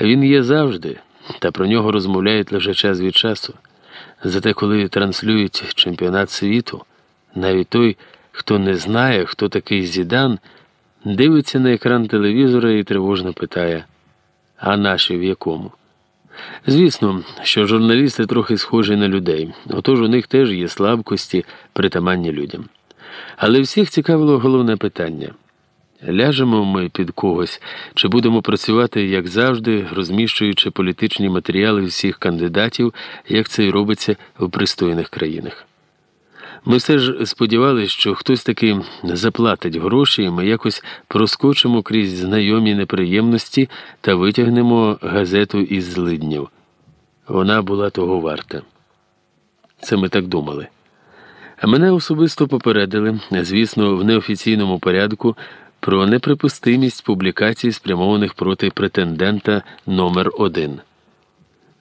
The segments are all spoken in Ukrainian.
Він є завжди, та про нього розмовляють лише час від часу. Зате, коли транслюють чемпіонат світу, навіть той, хто не знає, хто такий Зідан, дивиться на екран телевізора і тривожно питає, а наші в якому? Звісно, що журналісти трохи схожі на людей, отож у них теж є слабкості, притаманні людям. Але всіх цікавило головне питання. Ляжемо ми під когось, чи будемо працювати, як завжди, розміщуючи політичні матеріали всіх кандидатів, як це і робиться в пристойних країнах. Ми все ж сподівалися, що хтось таки заплатить гроші, і ми якось проскочимо крізь знайомі неприємності та витягнемо газету із злиднів. Вона була того варта. Це ми так думали. А мене особисто попередили, звісно, в неофіційному порядку про неприпустимість публікацій, спрямованих проти претендента номер 1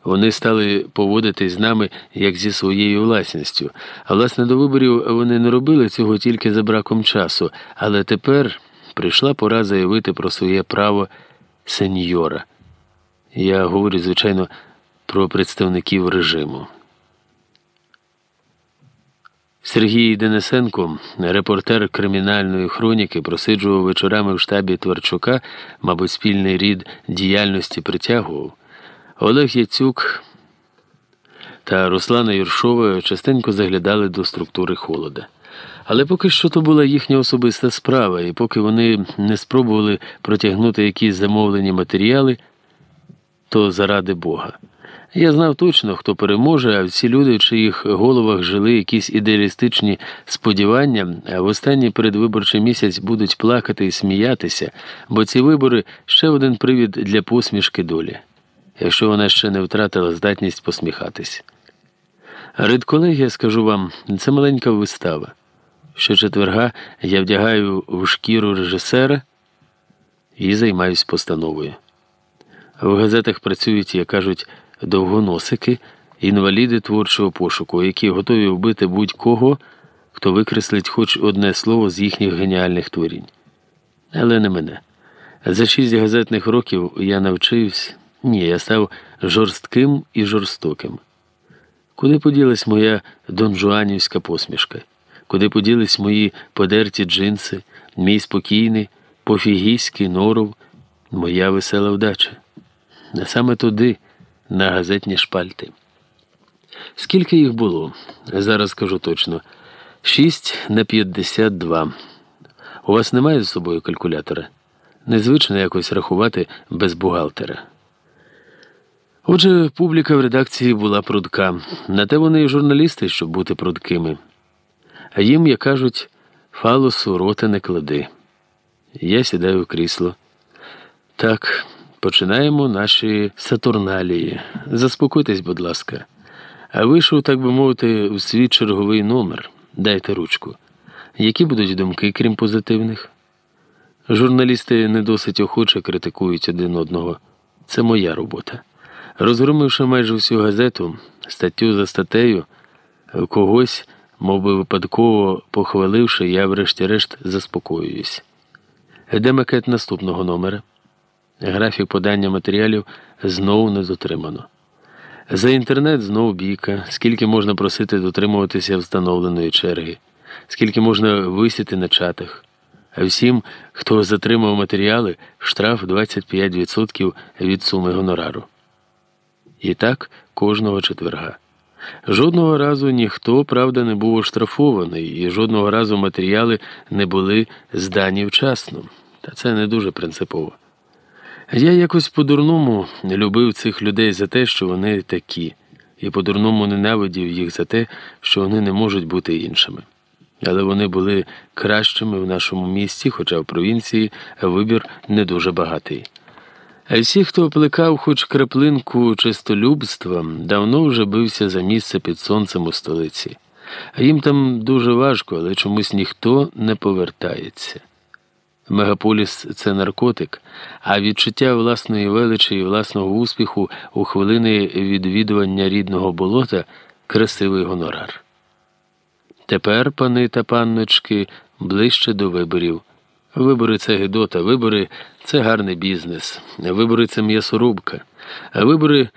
Вони стали поводитись з нами як зі своєю власністю, а власне до виборів вони не робили цього тільки за браком часу, але тепер прийшла пора заявити про своє право сеньора. Я говорю, звичайно, про представників режиму. Сергій Денисенко, репортер кримінальної хроніки, просиджував вечорами в штабі Тверчука, мабуть, спільний рід діяльності притягував. Олег Яцюк та Руслана Юршова частенько заглядали до структури холода. Але поки що то була їхня особиста справа, і поки вони не спробували протягнути якісь замовлені матеріали, то заради Бога. Я знав точно, хто переможе, а всі люди, в чиїх головах жили якісь ідеалістичні сподівання, в останній передвиборчий місяць будуть плакати і сміятися, бо ці вибори ще один привід для посмішки долі, якщо вона ще не втратила здатність посміхатись. Редколегія, скажу вам, це маленька вистава. Щочетверга я вдягаю в шкіру режисера і займаюсь постановою. В газетах працюють, як кажуть, довгоносики, інваліди творчого пошуку, які готові вбити будь-кого, хто викреслить хоч одне слово з їхніх геніальних творінь. Але не мене. За шість газетних років я навчився, ні, я став жорстким і жорстоким. Куди поділась моя донжуанівська посмішка? Куди поділись мої подерті джинси, мій спокійний, пофігійський норов, моя весела вдача? Не саме туди на газетні шпальти. Скільки їх було? Зараз скажу точно. 6 на 52. У вас немає з собою калькулятора? Незвично якось рахувати без бухгалтера. Отже, публіка в редакції була прудка. На те вони і журналісти, щоб бути прудкими. А їм, як кажуть, фалосу рота не клади. Я сідаю в крісло. Так. Починаємо наші сатурналії. Заспокойтесь, будь ласка. А вийшов, так би мовити, в свій черговий номер. Дайте ручку. Які будуть думки, крім позитивних? Журналісти не досить охоче критикують один одного. Це моя робота. Розгромивши майже всю газету, статтю за статтею, когось, мов би випадково похваливши, я врешті-решт заспокоююсь. Де макет наступного номера? Графік подання матеріалів знову не дотримано. За інтернет знову бійка, скільки можна просити дотримуватися встановленої черги, скільки можна висіти на чатах. А всім, хто затримав матеріали, штраф 25% від суми гонорару. І так кожного четверга. Жодного разу ніхто, правда, не був оштрафований, і жодного разу матеріали не були здані вчасно. Та це не дуже принципово. Я якось по-дурному любив цих людей за те, що вони такі, і по-дурному ненавидів їх за те, що вони не можуть бути іншими. Але вони були кращими в нашому місті, хоча в провінції вибір не дуже багатий. А всі, хто плекав хоч краплинку чистолюбства, давно вже бився за місце під сонцем у столиці. А їм там дуже важко, але чомусь ніхто не повертається. Мегаполіс це наркотик, а відчуття власної величі і власного успіху у хвилини відвідування рідного болота красивий гонорар. Тепер, пани та панночки, ближче до виборів. Вибори це гидота, вибори це гарний бізнес, вибори це м'ясорубка, вибори